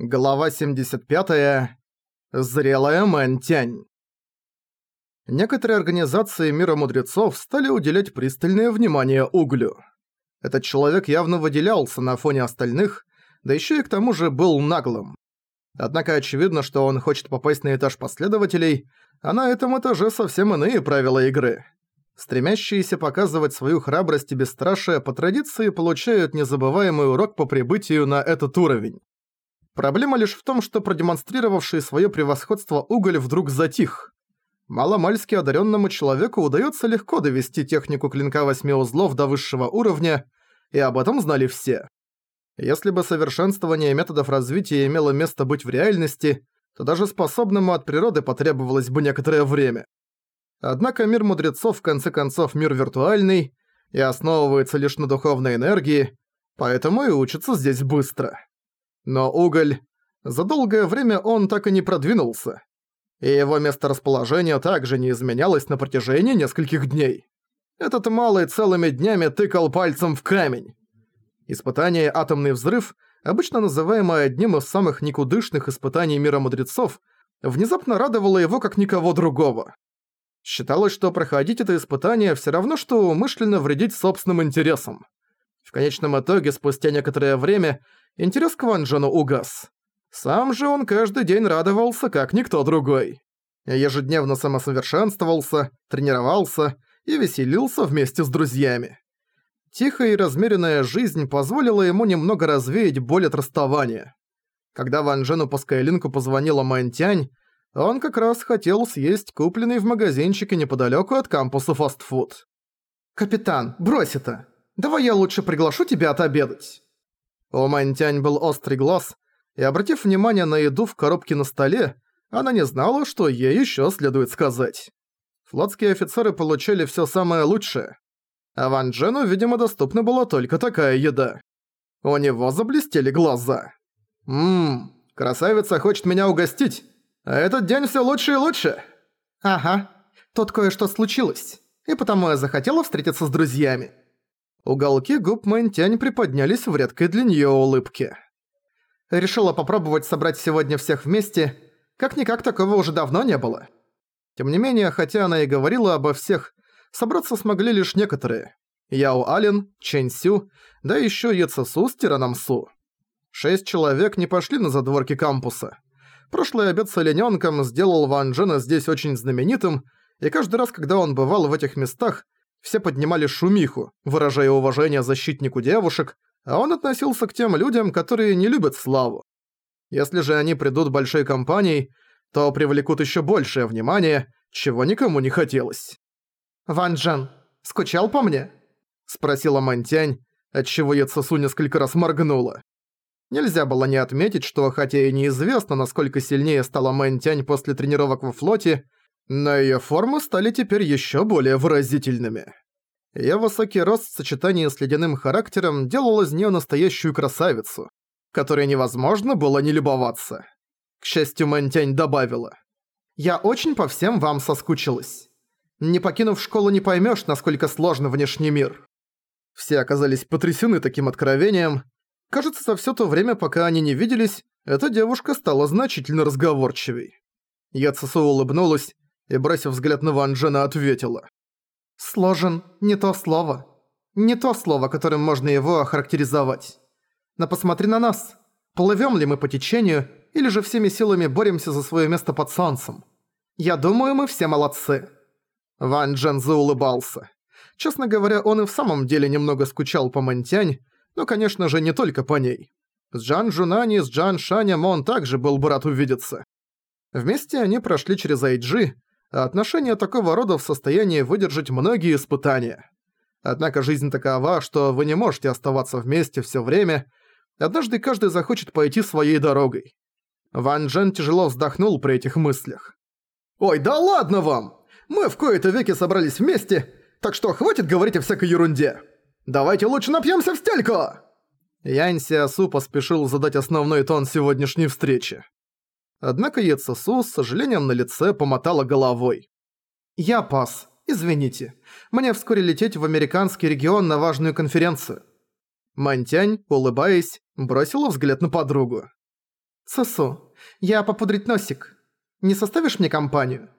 Глава 75. Зрелая Мэнтянь. Некоторые организации мира мудрецов стали уделять пристальное внимание углю. Этот человек явно выделялся на фоне остальных, да еще и к тому же был наглым. Однако очевидно, что он хочет попасть на этаж последователей, а на этом этаже совсем иные правила игры. Стремящиеся показывать свою храбрость и бесстрашие по традиции получают незабываемый урок по прибытию на этот уровень. Проблема лишь в том, что продемонстрировавший свое превосходство уголь вдруг затих. Маломальски одаренному человеку удается легко довести технику клинка восьми узлов до высшего уровня, и об этом знали все. Если бы совершенствование методов развития имело место быть в реальности, то даже способному от природы потребовалось бы некоторое время. Однако мир мудрецов в конце концов мир виртуальный и основывается лишь на духовной энергии, поэтому и учится здесь быстро. Но уголь... За долгое время он так и не продвинулся. И его месторасположение также не изменялось на протяжении нескольких дней. Этот малый целыми днями тыкал пальцем в камень. Испытание «Атомный взрыв», обычно называемое одним из самых никудышных испытаний мира мудрецов, внезапно радовало его как никого другого. Считалось, что проходить это испытание все равно, что умышленно вредить собственным интересам. В конечном итоге, спустя некоторое время, интерес к Ван Джену угас. Сам же он каждый день радовался, как никто другой. Ежедневно самосовершенствовался, тренировался и веселился вместе с друзьями. Тихая и размеренная жизнь позволила ему немного развеять боль от расставания. Когда Ван Джену по Скайлинку позвонила Мантянь, он как раз хотел съесть купленный в магазинчике неподалеку от кампуса фастфуд. «Капитан, брось это! Давай я лучше приглашу тебя отобедать!» У Мантянь был острый глаз, и, обратив внимание на еду в коробке на столе, она не знала, что ей еще следует сказать. Флотские офицеры получали все самое лучшее, а Ван Джену, видимо, доступна была только такая еда. У него заблестели глаза. «Ммм, красавица хочет меня угостить, а этот день все лучше и лучше». «Ага, тут кое-что случилось, и потому я захотела встретиться с друзьями». Уголки губ Мэнтянь приподнялись в редкой для неё улыбке. Решила попробовать собрать сегодня всех вместе. Как-никак такого уже давно не было. Тем не менее, хотя она и говорила обо всех, собраться смогли лишь некоторые. Яо Ален, Чэнь Сю, да ещё Яцесу с Тираном Су. Шесть человек не пошли на задворки кампуса. Прошлый обед с оленёнком сделал Ван Джена здесь очень знаменитым, и каждый раз, когда он бывал в этих местах, все поднимали шумиху, выражая уважение защитнику девушек, а он относился к тем людям, которые не любят славу. Если же они придут большой компанией, то привлекут еще большее внимание, чего никому не хотелось. «Ван Джан, скучал по мне?» – спросила Мантянь, отчего Яцесу несколько раз моргнула. Нельзя было не отметить, что хотя и неизвестно, насколько сильнее стала Мантянь после тренировок во флоте, но её формы стали теперь ещё более выразительными. Её высокий рост в сочетании с ледяным характером делал из неё настоящую красавицу, которой невозможно было не любоваться. К счастью, Мэнтянь добавила. «Я очень по всем вам соскучилась. Не покинув школу, не поймёшь, насколько сложен внешний мир». Все оказались потрясены таким откровением. Кажется, за всё то время, пока они не виделись, эта девушка стала значительно разговорчивей. Яцесу улыбнулась, и, бросив взгляд на Ван Джена, ответила. «Сложен – не то слово. Не то слово, которым можно его охарактеризовать. Но посмотри на нас. Плывем ли мы по течению, или же всеми силами боремся за свое место под солнцем? Я думаю, мы все молодцы». Ван Джен заулыбался. Честно говоря, он и в самом деле немного скучал по Мэнтянь, но, конечно же, не только по ней. С Джан Жунани, с Джан Шанем он также был бы рад увидеться. Вместе они прошли через Айджи, а отношения такого рода в состоянии выдержать многие испытания. Однако жизнь такова, что вы не можете оставаться вместе все время, однажды каждый захочет пойти своей дорогой. Ван Джен тяжело вздохнул при этих мыслях. «Ой, да ладно вам! Мы в кои-то веки собрались вместе, так что хватит говорить о всякой ерунде! Давайте лучше напьемся в стельку!» Янь Сиасу поспешил задать основной тон сегодняшней встречи. Однако Ецесу с сожалением на лице помотала головой. «Я пас. Извините. Мне вскоре лететь в американский регион на важную конференцию». Мантянь, улыбаясь, бросила взгляд на подругу. «Сосу, я попудрить носик. Не составишь мне компанию?»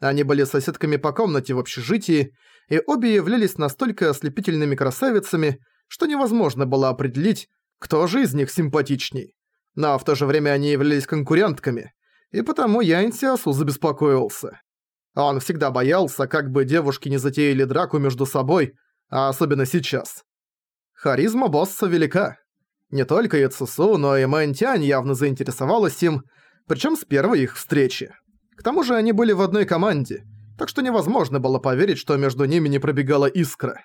Они были соседками по комнате в общежитии, и обе являлись настолько ослепительными красавицами, что невозможно было определить, кто же из них симпатичней. Но в то же время они являлись конкурентками, и потому Янь Сиасу забеспокоился. Он всегда боялся, как бы девушки не затеяли драку между собой, а особенно сейчас. Харизма босса велика. Не только Яцусу, но и Мэнтянь явно заинтересовалась им, причем с первой их встречи. К тому же они были в одной команде, так что невозможно было поверить, что между ними не пробегала искра.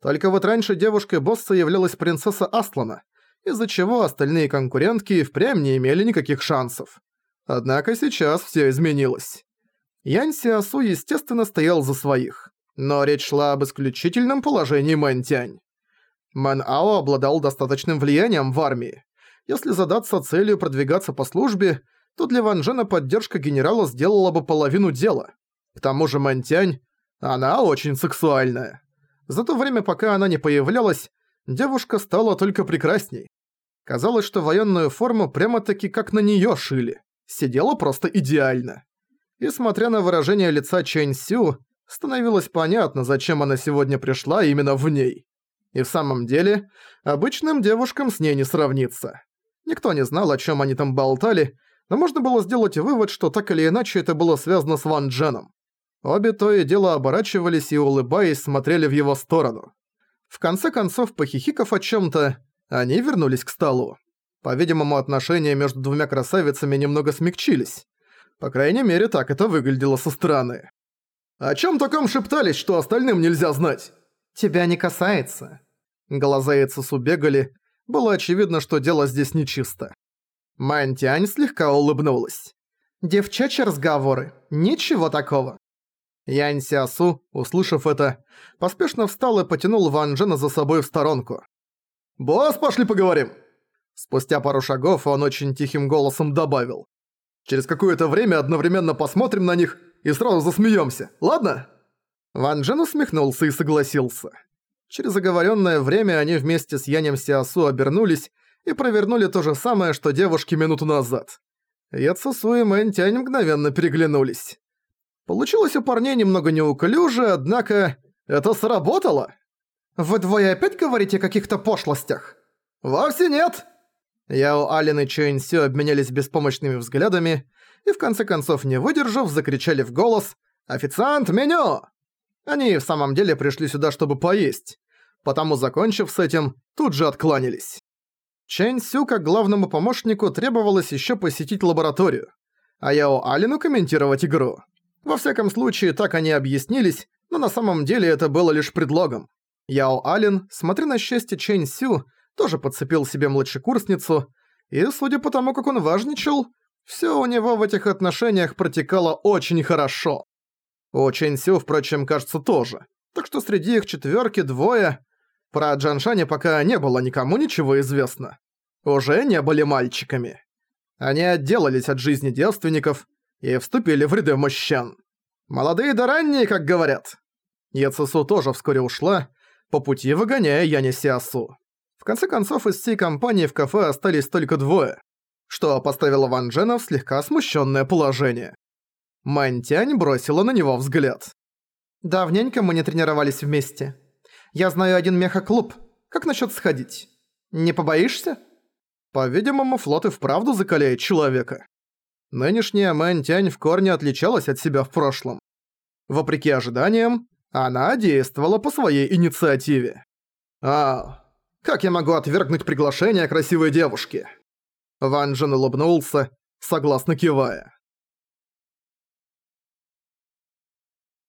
Только вот раньше девушкой босса являлась принцесса Аслана, из-за чего остальные конкурентки впрямь не имели никаких шансов. Однако сейчас все изменилось. Янь Сиасу, естественно, стоял за своих, но речь шла об исключительном положении Мэнтянь. Мэн Ао обладал достаточным влиянием в армии. Если задаться целью продвигаться по службе, то для Ван Джена поддержка генерала сделала бы половину дела. К тому же Мэнтянь, она очень сексуальная. За то время, пока она не появлялась, девушка стала только прекрасней. Казалось, что военную форму прямо-таки как на неё шили. Сидела просто идеально. И смотря на выражение лица Чэнь Сю, становилось понятно, зачем она сегодня пришла именно в ней. И в самом деле, обычным девушкам с ней не сравнится. Никто не знал, о чём они там болтали, но можно было сделать вывод, что так или иначе это было связано с Ван Дженом. Обе то и дело оборачивались и, улыбаясь, смотрели в его сторону. В конце концов, похихиков о чём-то, они вернулись к столу. По-видимому, отношения между двумя красавицами немного смягчились. По крайней мере, так это выглядело со стороны. «О чём таком шептались, что остальным нельзя знать?» «Тебя не касается». Глаза Эцесу бегали. Было очевидно, что дело здесь нечисто. Мантянь слегка улыбнулась. «Девчачьи разговоры. Ничего такого». Янь Сиасу, услышав это, поспешно встал и потянул Ван Джена за собой в сторонку. «Босс, пошли поговорим!» Спустя пару шагов он очень тихим голосом добавил. «Через какое-то время одновременно посмотрим на них и сразу засмеемся, ладно?» Ван Джен усмехнулся и согласился. Через оговоренное время они вместе с Янем Сиасу обернулись и провернули то же самое, что девушки минуту назад. Яцесу и Мэнтянь мгновенно переглянулись. Получилось у парней немного неуклюже, однако это сработало. «Вы двое опять говорите о каких-то пошлостях?» «Вовсе нет!» Яо Ален и Чуэн Сю обменялись беспомощными взглядами и в конце концов, не выдержав, закричали в голос «Официант, меню!» Они в самом деле пришли сюда, чтобы поесть, потому, закончив с этим, тут же откланялись. Чэнь Сю, как главному помощнику, требовалось еще посетить лабораторию, а Яо Алину комментировать игру. Во всяком случае, так они объяснились, но на самом деле это было лишь предлогом. Яо Алин, смотря на счастье Чэнь Сю, тоже подцепил себе младшекурсницу, и, судя по тому, как он важничал, все у него в этих отношениях протекало очень хорошо. У Чэнь Сю, впрочем, кажется, тоже. Так что среди их четверки двое... Про Джаншане пока не было никому ничего известно. Уже не были мальчиками. Они отделались от жизни девственников и вступили в ряды мужчин. Молодые да ранние, как говорят. Яцесу тоже вскоре ушла, по пути выгоняя Яни Сиасу. В конце концов, из всей компании в кафе остались только двое, что поставило Ван Джена в слегка смущенное положение. Мантянь бросила на него взгляд. «Давненько мы не тренировались вместе. Я знаю один меха-клуб. Как насчет сходить? Не побоишься?» По-видимому, флот и вправду закаляет человека. Нынешняя Мэнтянь в корне отличалась от себя в прошлом. Вопреки ожиданиям, она действовала по своей инициативе. «А, как я могу отвергнуть приглашение красивой девушки?» Ван Джен улыбнулся, согласно кивая.